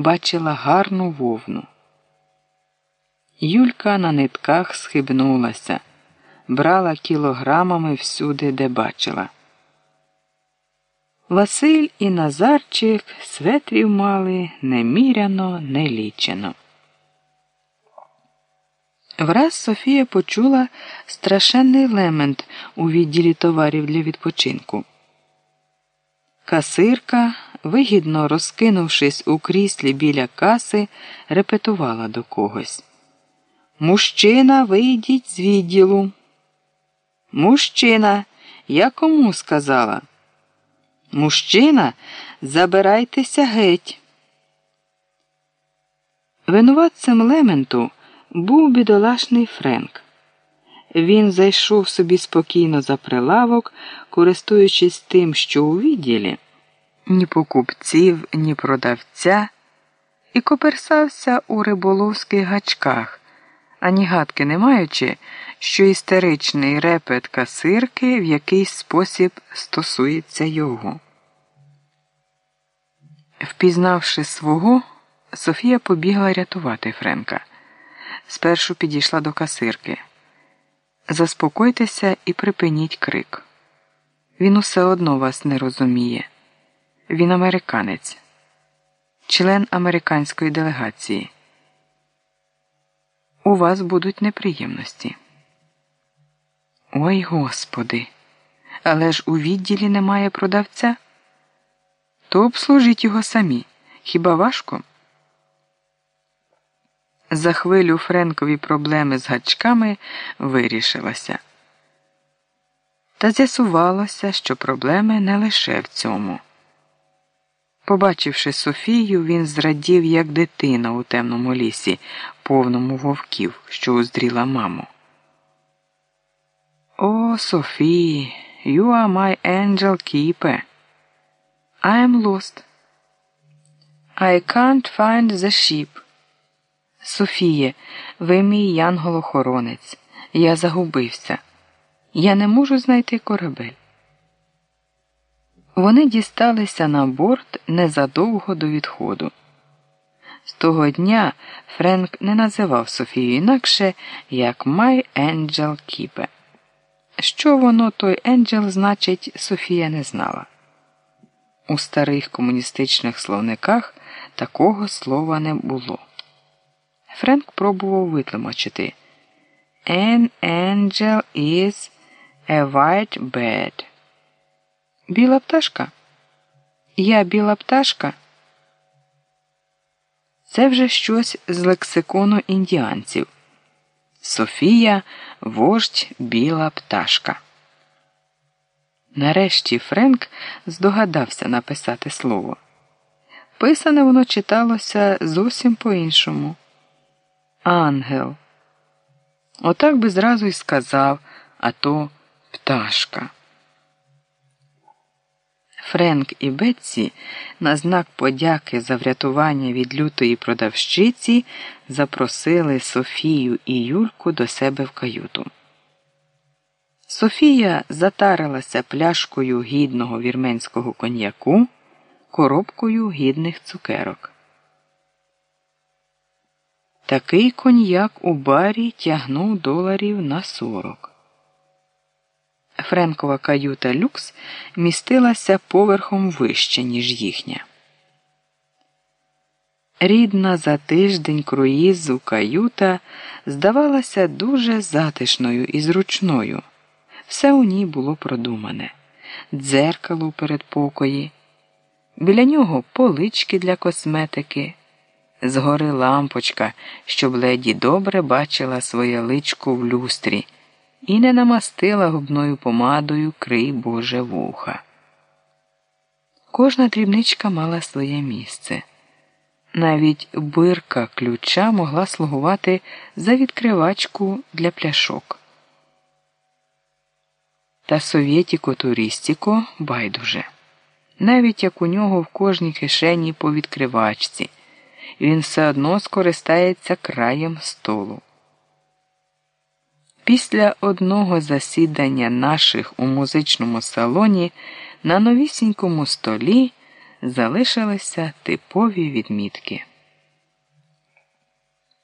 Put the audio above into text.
бачила гарну вовну. Юлька на нитках схибнулася, брала кілограмами всюди, де бачила. Василь і Назарчик светрів мали неміряно, нелічено. Враз Софія почула страшенний лемент у відділі товарів для відпочинку. Касирка, вигідно розкинувшись у кріслі біля каси, репетувала до когось. Мужчина, вийдіть з відділу. Мужчина, я кому сказала? Мужчина, забирайтеся геть. Винуватцем лементу був бідолашний Френк. Він зайшов собі спокійно за прилавок, користуючись тим, що у відділі ні покупців, ні продавця, і коперсався у риболовських гачках, ані гадки не маючи, що істеричний репет касирки в якийсь спосіб стосується його. Впізнавши свого, Софія побігла рятувати Френка. Спершу підійшла до касирки. Заспокойтеся і припиніть крик. Він усе одно вас не розуміє. Він американець, член американської делегації. У вас будуть неприємності. Ой Господи, але ж у відділі немає продавця. То обслужіть його самі. Хіба важко? За хвилю Френкові проблеми з гачками вирішилася. Та з'ясувалося, що проблеми не лише в цьому. Побачивши Софію, він зрадів, як дитина у темному лісі, повному вовків, що уздріла маму. О, Софії, you are my angel keeper. I am lost. I can't find the ship. Софіє, ви мій янголохоронець. Я загубився. Я не можу знайти корабель. Вони дісталися на борт незадовго до відходу. З того дня Френк не називав Софію інакше як My Angel Keeper. Що воно той Енджел значить, Софія не знала. У старих комуністичних словниках такого слова не було. Френк пробував витлумачити. An angel is a white bird. Біла пташка? Я біла пташка? Це вже щось з лексикону індіанців. Софія вождь біла пташка. Нарешті Френк здогадався написати слово. Писане воно читалося зовсім по-іншому. Ангел. Отак би зразу й сказав, а то пташка. Френк і Бетсі на знак подяки за врятування від лютої продавщиці запросили Софію і Юльку до себе в каюту. Софія затарилася пляшкою гідного вірменського коньяку, коробкою гідних цукерок. Такий коньяк у барі тягнув доларів на сорок. Френкова каюта люкс містилася поверхом вище, ніж їхня. Рідна за тиждень круїзу каюта здавалася дуже затишною і зручною. Все у ній було продумане дзеркало у передпокої, біля нього полички для косметики, згори лампочка, щоб леді добре бачила своє личко в люстрі і не намастила губною помадою крий Боже вуха. Кожна дрібничка мала своє місце. Навіть бирка ключа могла слугувати за відкривачку для пляшок. Та совєтіко туристіко байдуже. Навіть як у нього в кожній кишені по відкривачці, він все одно скористається краєм столу. Після одного засідання наших у музичному салоні на новісінькому столі залишилися типові відмітки.